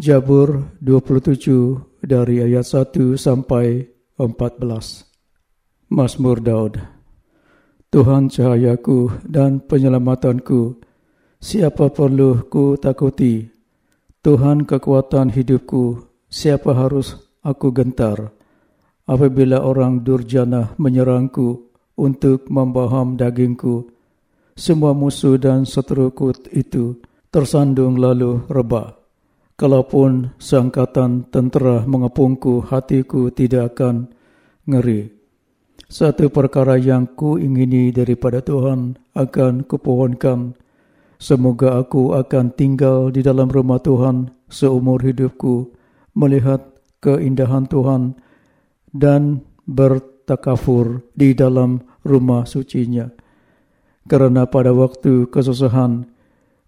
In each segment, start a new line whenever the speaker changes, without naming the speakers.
Jabur 27 dari ayat 1 sampai 14. Mazmur Daud. Tuhan cahayaku dan penyelamatanku, siapa perlu ku takuti? Tuhan kekuatan hidupku, siapa harus aku gentar? Apabila orang durjana menyerangku untuk membaham dagingku, semua musuh dan seteruku itu tersandung lalu rebah. Kalaupun seangkatan tentera mengepungku, hatiku tidak akan ngeri. Satu perkara yang ku ingini daripada Tuhan akan kupohonkan. Semoga aku akan tinggal di dalam rumah Tuhan seumur hidupku, melihat keindahan Tuhan dan bertakafur di dalam rumah sucinya. nya kerana pada waktu kesusahan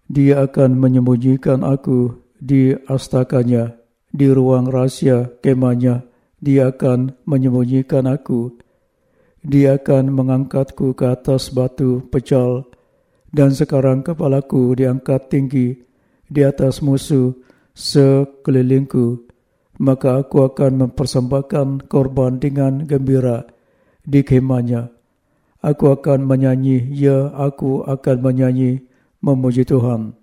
dia akan menyembunyikan aku di astakanya di ruang rahsia kemahnya dia akan menyembunyikan aku. Dia akan mengangkatku ke atas batu pecal dan sekarang kepalaku diangkat tinggi di atas musuh sekelilingku. Maka aku akan mempersembahkan korban dengan gembira di kemahnya. Aku akan menyanyi, ya aku akan menyanyi memuji Tuhan.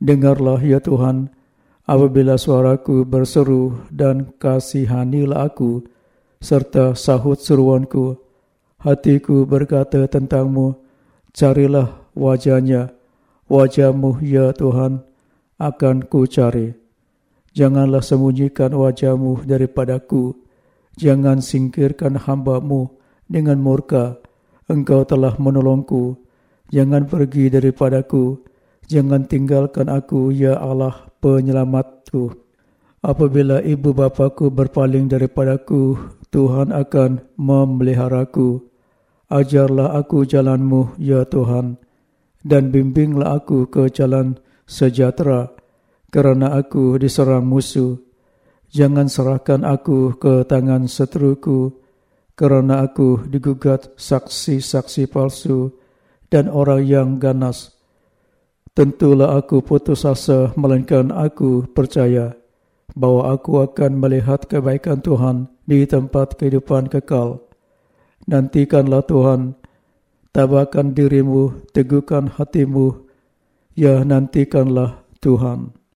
Dengarlah ya Tuhan, apabila suaraku berseru dan kasihanilah aku, serta sahut seruanku. Hatiku berkata tentangmu, carilah wajahnya, wajahmu ya Tuhan, akan ku cari. Janganlah sembunyikan wajahmu daripadaku, jangan singkirkan hambamu dengan murka, Engkau telah menolongku. Jangan pergi daripadaku. Jangan tinggalkan aku, ya Allah penyelamatku. Apabila ibu bapaku berpaling daripadaku, Tuhan akan memeliharaku. Ajarlah aku jalanmu, ya Tuhan. Dan bimbinglah aku ke jalan sejahtera, kerana aku diserang musuh. Jangan serahkan aku ke tangan seteruku, kerana aku digugat saksi-saksi palsu dan orang yang ganas. Tentulah aku putus asa melainkan aku percaya bahawa aku akan melihat kebaikan Tuhan di tempat kehidupan kekal. Nantikanlah Tuhan, tabahkan dirimu, teguhkan hatimu, ya nantikanlah Tuhan.